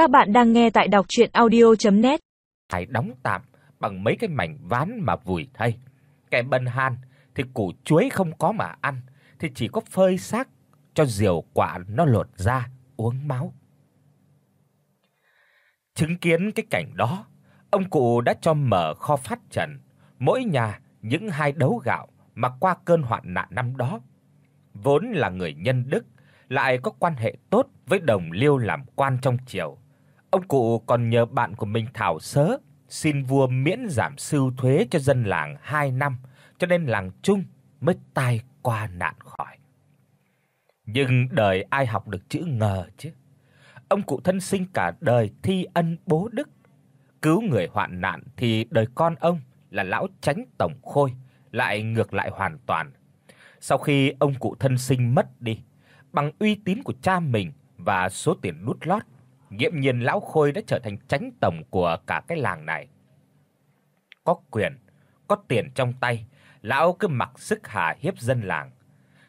Các bạn đang nghe tại đọc audio net Phải đóng tạm bằng mấy cái mảnh ván mà vùi thay. cái bần han thì củ chuối không có mà ăn, thì chỉ có phơi xác cho diều quả nó lột ra uống máu. Chứng kiến cái cảnh đó, ông cụ đã cho mở kho phát trần, mỗi nhà những hai đấu gạo mà qua cơn hoạn nạn năm đó. Vốn là người nhân đức, lại có quan hệ tốt với đồng liêu làm quan trong triều. Ông cụ còn nhờ bạn của mình thảo sớ xin vua miễn giảm sưu thuế cho dân làng 2 năm, cho nên làng Trung mới tai qua nạn khỏi. Nhưng đời ai học được chữ ngờ chứ. Ông cụ thân sinh cả đời thi ân bố đức, cứu người hoạn nạn thì đời con ông là lão tránh tổng khôi lại ngược lại hoàn toàn. Sau khi ông cụ thân sinh mất đi, bằng uy tín của cha mình và số tiền nút lót, nghiễm nhiên lão Khôi đã trở thành tránh tổng của cả cái làng này. Có quyền, có tiền trong tay, lão cứ mặc sức hà hiếp dân làng.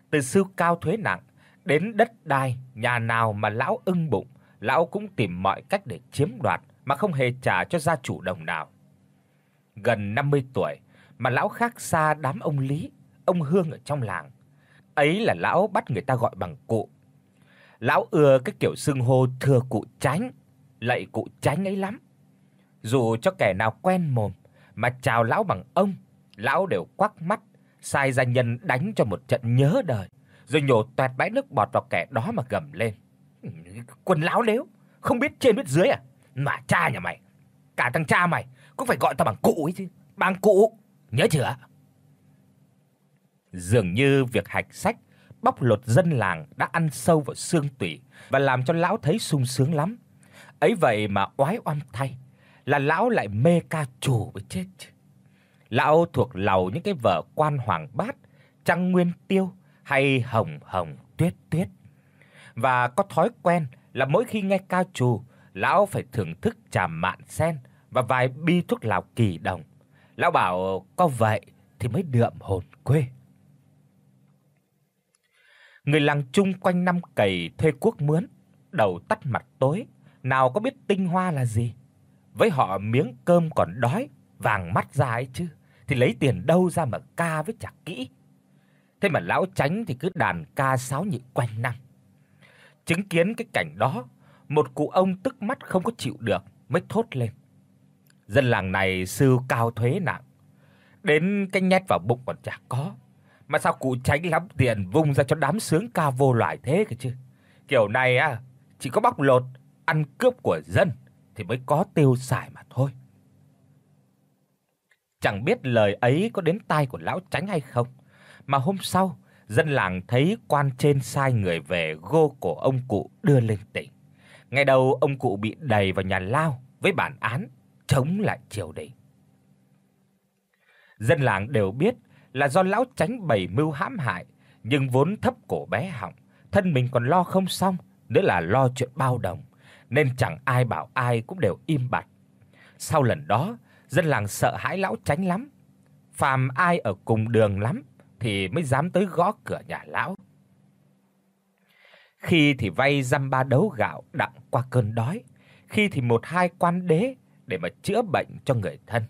Từ sưu cao thuế nặng đến đất đai, nhà nào mà lão ưng bụng, lão cũng tìm mọi cách để chiếm đoạt mà không hề trả cho gia chủ đồng nào. Gần 50 tuổi mà lão khác xa đám ông Lý, ông Hương ở trong làng. Ấy là lão bắt người ta gọi bằng cụ. Lão ưa cái kiểu xưng hô thưa cụ Tránh, lạy cụ Tránh ấy lắm. Dù cho kẻ nào quen mồm mà chào lão bằng ông, lão đều quắc mắt, sai gia nhân đánh cho một trận nhớ đời, rồi nhổ toẹt bãi nước bọt vào kẻ đó mà gầm lên. Quần lão lếu, không biết trên biết dưới à? Mà cha nhà mày, cả thằng cha mày cũng phải gọi tao bằng cụ ấy chứ. Bằng cụ, nhớ chưa? Dường như việc hạch sách bóc lột dân làng đã ăn sâu vào xương tủy và làm cho lão thấy sung sướng lắm. Ấy vậy mà oái oăm thay, là lão lại mê ca trù với chết. Lão thuộc lầu những cái vở quan hoàng bát, trăng nguyên tiêu hay hồng hồng tuyết tuyết. Và có thói quen là mỗi khi nghe ca trù, lão phải thưởng thức trà mạn sen và vài bi thuốc lào kỳ đồng. Lão bảo có vậy thì mới đượm hồn quê. Người làng chung quanh năm cày thuê cuốc mướn, đầu tắt mặt tối, nào có biết tinh hoa là gì. Với họ miếng cơm còn đói, vàng mắt ra ấy chứ, thì lấy tiền đâu ra mà ca với chả kỹ. Thế mà lão tránh thì cứ đàn ca sáo nhị quanh năm. Chứng kiến cái cảnh đó, một cụ ông tức mắt không có chịu được mới thốt lên. Dân làng này sưu cao thuế nặng, đến cái nhét vào bụng còn chả có. Mà sao cụ tránh lắm tiền vung ra cho đám sướng ca vô loại thế cơ chứ? Kiểu này á, chỉ có bóc lột, ăn cướp của dân thì mới có tiêu xài mà thôi. Chẳng biết lời ấy có đến tai của lão tránh hay không, mà hôm sau, dân làng thấy quan trên sai người về gô cổ ông cụ đưa lên tỉnh. Ngày đầu ông cụ bị đày vào nhà lao với bản án chống lại triều đình. Dân làng đều biết là do lão tránh bày mưu hãm hại, nhưng vốn thấp cổ bé họng, thân mình còn lo không xong, nữa là lo chuyện bao đồng, nên chẳng ai bảo ai cũng đều im bặt. Sau lần đó, dân làng sợ hãi lão tránh lắm, phàm ai ở cùng đường lắm thì mới dám tới gõ cửa nhà lão. Khi thì vay dăm ba đấu gạo đặng qua cơn đói, khi thì một hai quan đế để mà chữa bệnh cho người thân.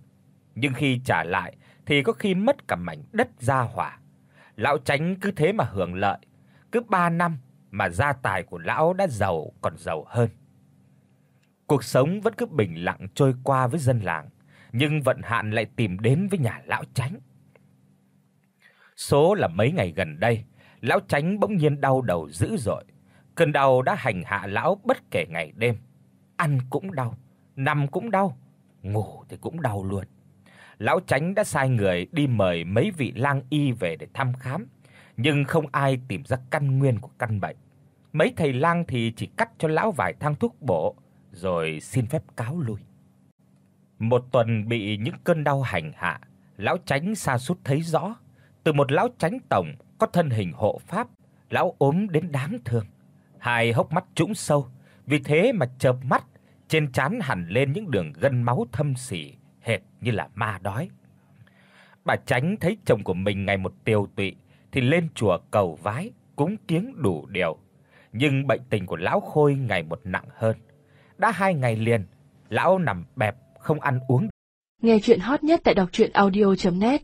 Nhưng khi trả lại thì có khi mất cả mảnh đất gia hỏa. Lão Tránh cứ thế mà hưởng lợi, cứ 3 năm mà gia tài của lão đã giàu còn giàu hơn. Cuộc sống vẫn cứ bình lặng trôi qua với dân làng, nhưng vận hạn lại tìm đến với nhà lão Tránh. Số là mấy ngày gần đây, lão Tránh bỗng nhiên đau đầu dữ dội. Cơn đau đã hành hạ lão bất kể ngày đêm. Ăn cũng đau, nằm cũng đau, ngủ thì cũng đau luôn lão Tránh đã sai người đi mời mấy vị lang y về để thăm khám, nhưng không ai tìm ra căn nguyên của căn bệnh. Mấy thầy lang thì chỉ cắt cho lão vài thang thuốc bổ rồi xin phép cáo lui. Một tuần bị những cơn đau hành hạ, lão Tránh sa sút thấy rõ, từ một lão Tránh tổng có thân hình hộ pháp, lão ốm đến đáng thương. Hai hốc mắt trũng sâu, vì thế mà chợp mắt, trên trán hằn lên những đường gân máu thâm sỉ hệt như là ma đói. Bà Tránh thấy chồng của mình ngày một tiêu tụy thì lên chùa cầu vái, cúng kiếng đủ điều, nhưng bệnh tình của lão Khôi ngày một nặng hơn. đã hai ngày liền lão nằm bẹp không ăn uống. Nghe truyện hot nhất tại doctruyenaudio.net